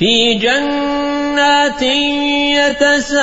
في جنات يتساءلون